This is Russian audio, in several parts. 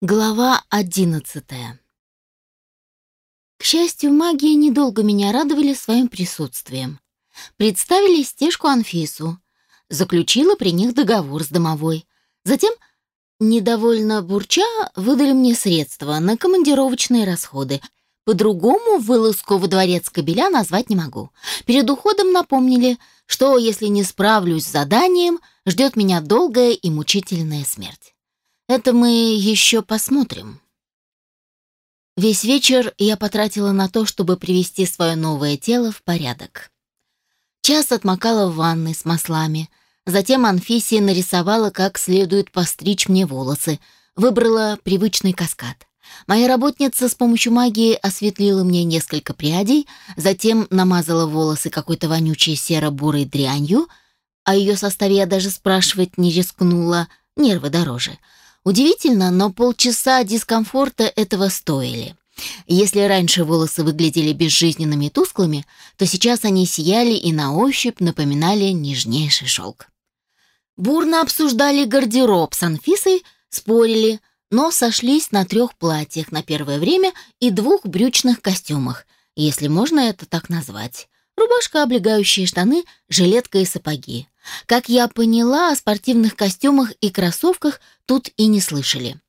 Глава одиннадцатая. К счастью, магии недолго меня радовали своим присутствием. Представили стежку Анфису. Заключила при них договор с домовой. Затем, недовольно бурча, выдали мне средства на командировочные расходы. По-другому вылазку во дворец кобеля назвать не могу. Перед уходом напомнили, что если не справлюсь с заданием, ждет меня долгая и мучительная смерть. Это мы еще посмотрим. Весь вечер я потратила на то, чтобы привести свое новое тело в порядок. Час отмокала в ванной с маслами. Затем Анфисия нарисовала, как следует постричь мне волосы. Выбрала привычный каскад. Моя работница с помощью магии осветлила мне несколько прядей, затем намазала волосы какой-то вонючей серо-бурой дрянью, о ее составе я даже спрашивать не рискнула, нервы дороже — Удивительно, но полчаса дискомфорта этого стоили. Если раньше волосы выглядели безжизненными и тусклыми, то сейчас они сияли и на ощупь напоминали нежнейший шелк. Бурно обсуждали гардероб с Анфисой, спорили, но сошлись на трех платьях на первое время и двух брючных костюмах, если можно это так назвать. Рубашка, облегающие штаны, жилетка и сапоги. Как я поняла, о спортивных костюмах и кроссовках тут и не слышали.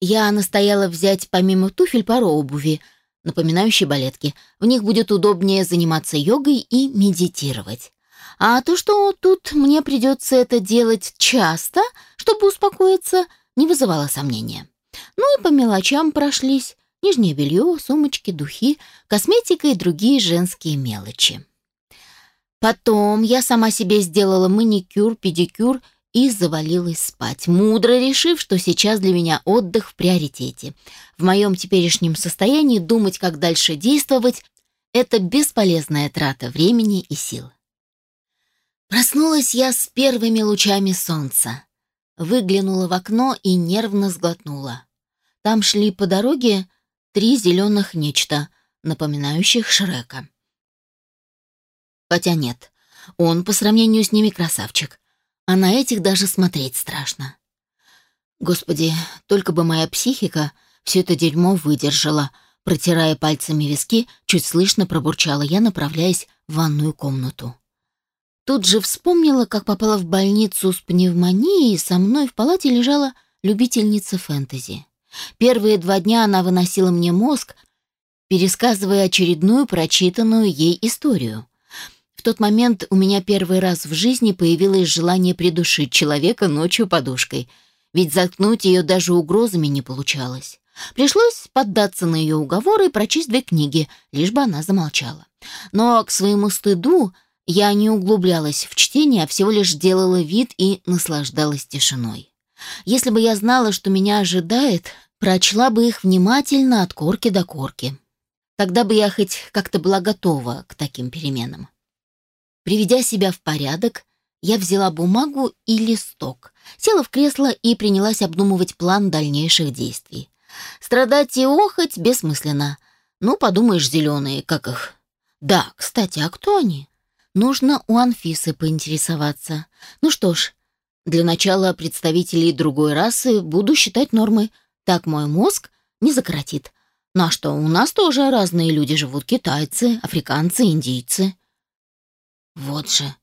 Я настояла взять помимо туфель пару обуви, напоминающей балетки. В них будет удобнее заниматься йогой и медитировать. А то, что тут мне придется это делать часто, чтобы успокоиться, не вызывало сомнения. Ну и по мелочам прошлись. Нижнее белье, сумочки, духи, косметика и другие женские мелочи. Потом я сама себе сделала маникюр, педикюр и завалилась спать, мудро решив, что сейчас для меня отдых в приоритете. В моем теперешнем состоянии думать, как дальше действовать, это бесполезная трата времени и сил. Проснулась я с первыми лучами солнца. Выглянула в окно и нервно сглотнула. Там шли по дороге три зеленых нечто, напоминающих Шрека. Хотя нет, он по сравнению с ними красавчик, а на этих даже смотреть страшно. Господи, только бы моя психика все это дерьмо выдержала, протирая пальцами виски, чуть слышно пробурчала я, направляясь в ванную комнату. Тут же вспомнила, как попала в больницу с пневмонией, и со мной в палате лежала любительница фэнтези. Первые два дня она выносила мне мозг, пересказывая очередную прочитанную ей историю. В тот момент у меня первый раз в жизни появилось желание придушить человека ночью подушкой, ведь заткнуть ее даже угрозами не получалось. Пришлось поддаться на ее уговоры и прочесть две книги, лишь бы она замолчала. Но к своему стыду я не углублялась в чтение, а всего лишь делала вид и наслаждалась тишиной. Если бы я знала, что меня ожидает, прочла бы их внимательно от корки до корки. Тогда бы я хоть как-то была готова к таким переменам. Приведя себя в порядок, я взяла бумагу и листок, села в кресло и принялась обдумывать план дальнейших действий. Страдать и охоть бессмысленно. Ну, подумаешь, зеленые, как их. Да, кстати, а кто они? Нужно у Анфисы поинтересоваться. Ну что ж, для начала представителей другой расы буду считать нормой – так мой мозг не закоротит. Ну а что, у нас тоже разные люди живут. Китайцы, африканцы, индийцы. Вот же.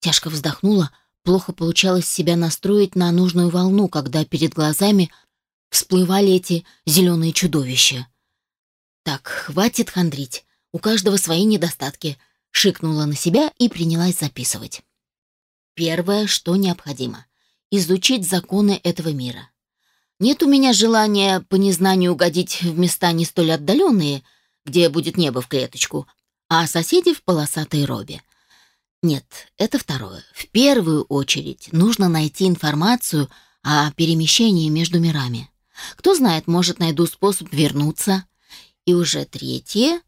Тяжко вздохнула. Плохо получалось себя настроить на нужную волну, когда перед глазами всплывали эти зеленые чудовища. Так, хватит хандрить. У каждого свои недостатки. Шикнула на себя и принялась записывать. Первое, что необходимо — изучить законы этого мира. Нет у меня желания по незнанию угодить в места не столь отдаленные, где будет небо в клеточку, а соседи в полосатой робе. Нет, это второе. В первую очередь нужно найти информацию о перемещении между мирами. Кто знает, может, найду способ вернуться. И уже третье.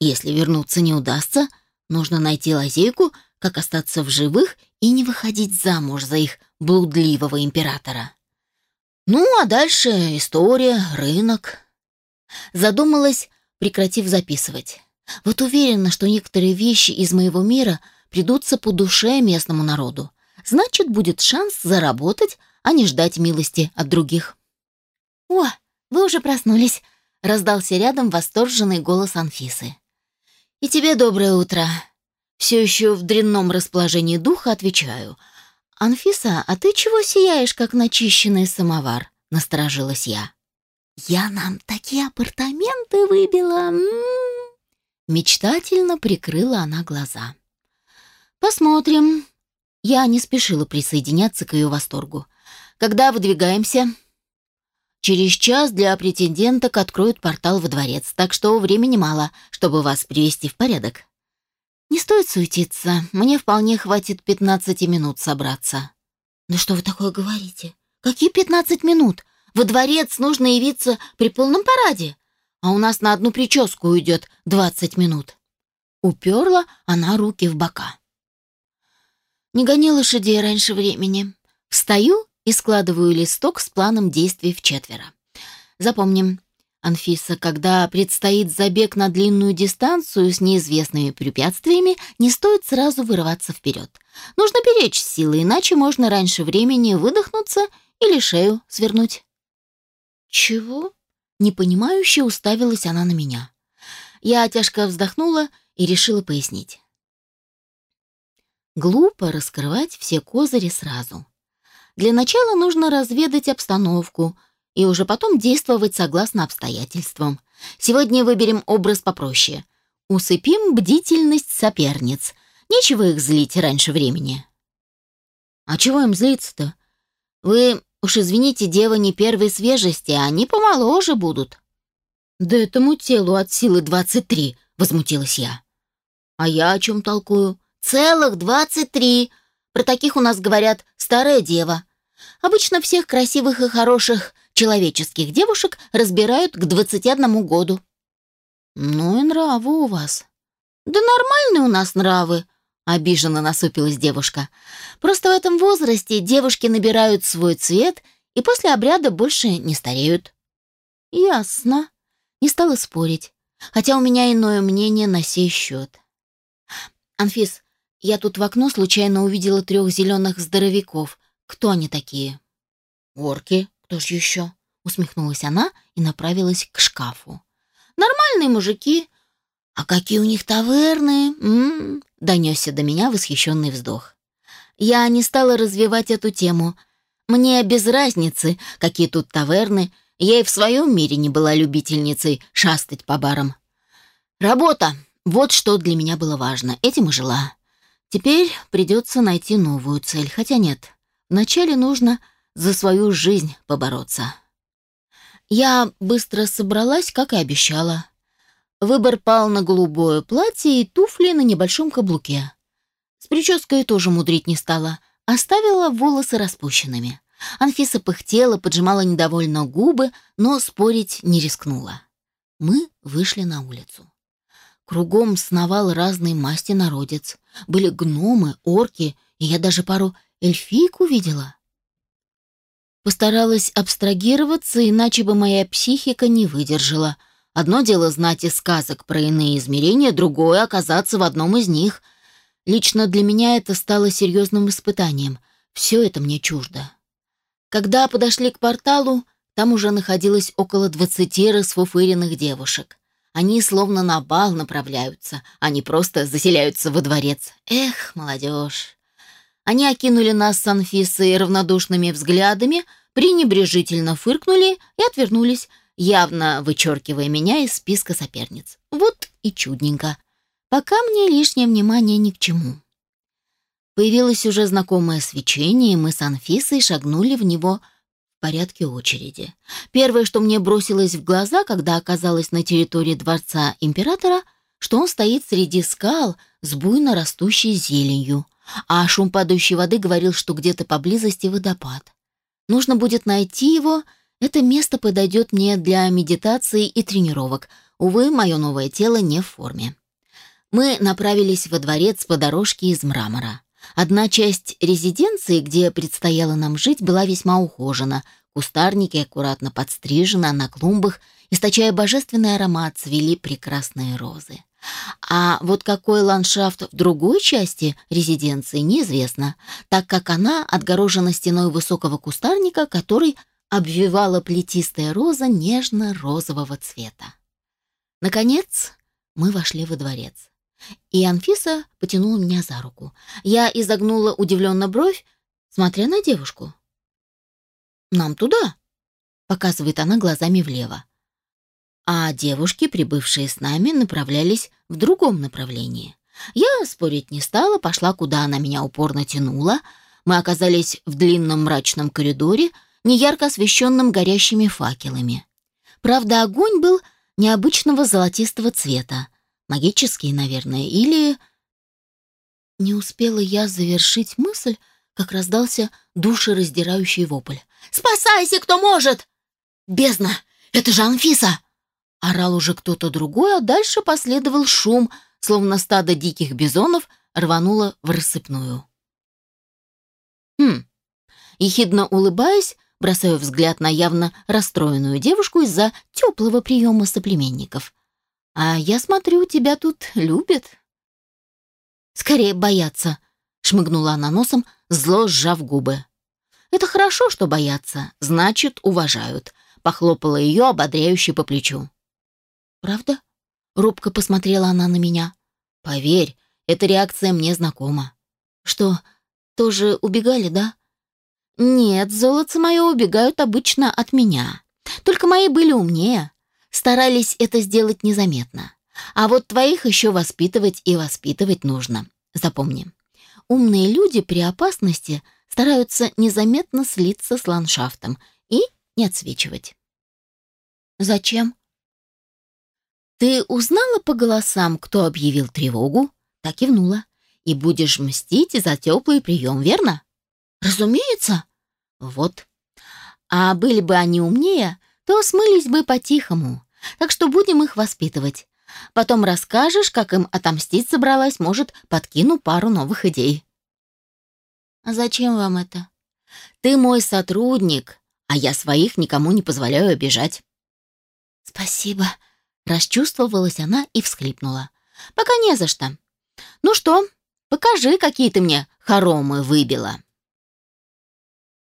Если вернуться не удастся, нужно найти лазейку, как остаться в живых и не выходить замуж за их блудливого императора. Ну, а дальше история, рынок. Задумалась, прекратив записывать. Вот уверена, что некоторые вещи из моего мира придутся по душе местному народу. Значит, будет шанс заработать, а не ждать милости от других. «О, вы уже проснулись», — раздался рядом восторженный голос Анфисы. «И тебе доброе утро». Все еще в дрянном расположении духа отвечаю. «Анфиса, а ты чего сияешь, как начищенный самовар?» — насторожилась я. «Я нам такие апартаменты выбила!» М -м -м. Мечтательно прикрыла она глаза. «Посмотрим». Я не спешила присоединяться к ее восторгу. «Когда выдвигаемся?» Через час для претенденток откроют портал во дворец, так что времени мало, чтобы вас привести в порядок. Не стоит суетиться, мне вполне хватит 15 минут собраться. Да что вы такое говорите? Какие 15 минут? Во дворец нужно явиться при полном параде, а у нас на одну прическу уйдет 20 минут. Уперла она руки в бока. Не гони лошадей раньше времени. Встаю и складываю листок с планом действий в четверо. Запомним, Анфиса, когда предстоит забег на длинную дистанцию с неизвестными препятствиями, не стоит сразу вырываться вперед. Нужно беречь силы, иначе можно раньше времени выдохнуться или шею свернуть. «Чего?» — непонимающе уставилась она на меня. Я тяжко вздохнула и решила пояснить. Глупо раскрывать все козыри сразу. Для начала нужно разведать обстановку и уже потом действовать согласно обстоятельствам. Сегодня выберем образ попроще. Усыпим бдительность соперниц. Нечего их злить раньше времени. А чего им злиться-то? Вы, уж извините, дева не первой свежести, они помоложе будут. Да этому телу от силы двадцать три, возмутилась я. А я о чем толкую? Целых двадцать три. Про таких у нас говорят «старая дева». Обычно всех красивых и хороших человеческих девушек разбирают к 21 году. Ну и нравы у вас. Да нормальные у нас нравы, обиженно насупилась девушка. Просто в этом возрасте девушки набирают свой цвет и после обряда больше не стареют. Ясно. Не стала спорить, хотя у меня иное мнение на сей счет. Анфис, я тут в окно случайно увидела трех зеленых здоровяков. Кто они такие? Орки. Кто ж еще? Усмехнулась она и направилась к шкафу. Нормальные мужики. А какие у них таверны? М-м-м. Донесся до меня восхищенный вздох. Я не стала развивать эту тему. Мне без разницы, какие тут таверны. Я и в своем мире не была любительницей шастать по барам. Работа. Вот что для меня было важно. Этим и жила. Теперь придется найти новую цель. Хотя нет. Вначале нужно за свою жизнь побороться. Я быстро собралась, как и обещала. Выбор пал на голубое платье и туфли на небольшом каблуке. С прической тоже мудрить не стала, оставила волосы распущенными. Анфиса пыхтела, поджимала недовольно губы, но спорить не рискнула. Мы вышли на улицу. Кругом сновал разной масти народец. Были гномы, орки, и я даже пару эльфийку видела. Постаралась абстрагироваться, иначе бы моя психика не выдержала. Одно дело знать из сказок про иные измерения, другое — оказаться в одном из них. Лично для меня это стало серьезным испытанием. Все это мне чуждо. Когда подошли к порталу, там уже находилось около двадцати расфуфыренных девушек. Они словно на бал направляются, они просто заселяются во дворец. Эх, молодежь! Они окинули нас с Анфисой равнодушными взглядами, пренебрежительно фыркнули и отвернулись, явно вычеркивая меня из списка соперниц. Вот и чудненько. Пока мне лишнее внимание ни к чему. Появилось уже знакомое свечение, и мы с Анфисой шагнули в него в порядке очереди. Первое, что мне бросилось в глаза, когда оказалась на территории дворца императора, что он стоит среди скал с буйно растущей зеленью — а шум падающей воды говорил, что где-то поблизости водопад. Нужно будет найти его, это место подойдет мне для медитации и тренировок. Увы, мое новое тело не в форме. Мы направились во дворец по дорожке из мрамора. Одна часть резиденции, где предстояло нам жить, была весьма ухожена. Кустарники аккуратно подстрижены, а на клумбах, источая божественный аромат, цвели прекрасные розы. А вот какой ландшафт в другой части резиденции неизвестно, так как она отгорожена стеной высокого кустарника, который обвивала плетистая роза нежно-розового цвета. Наконец, мы вошли во дворец. И Анфиса потянула меня за руку. Я изогнула удивленно бровь, смотря на девушку. «Нам туда», — показывает она глазами влево. А девушки, прибывшие с нами, направлялись в другом направлении. Я спорить не стала, пошла, куда она меня упорно тянула. Мы оказались в длинном мрачном коридоре, неярко освещенном горящими факелами. Правда, огонь был необычного золотистого цвета. Магический, наверное, или... Не успела я завершить мысль, как раздался душераздирающий вопль. «Спасайся, кто может!» «Бездна! Это же Анфиса!» Орал уже кто-то другой, а дальше последовал шум, словно стадо диких бизонов рвануло в рассыпную. «Хм!» Ехидно улыбаясь, бросаю взгляд на явно расстроенную девушку из-за теплого приема соплеменников. «А я смотрю, тебя тут любят». «Скорее боятся», — шмыгнула она носом, зло сжав губы. «Это хорошо, что боятся, значит, уважают», — похлопала ее ободряюще по плечу. «Правда?» — робко посмотрела она на меня. «Поверь, эта реакция мне знакома». «Что, тоже убегали, да?» «Нет, золотцы мои убегают обычно от меня. Только мои были умнее. Старались это сделать незаметно. А вот твоих еще воспитывать и воспитывать нужно. Запомни. Умные люди при опасности стараются незаметно слиться с ландшафтом и не отсвечивать». «Зачем?» «Ты узнала по голосам, кто объявил тревогу?» Так кивнула. «И будешь мстить за теплый прием, верно?» «Разумеется!» Вот. А были бы они умнее, то смылись бы по-тихому. Так что будем их воспитывать. Потом расскажешь, как им отомстить собралась, может, подкину пару новых идей. А зачем вам это? Ты мой сотрудник, а я своих никому не позволяю обижать. Спасибо, расчувствовалась она и всхлипнула. Пока не за что. Ну что, покажи, какие ты мне хоромы выбила.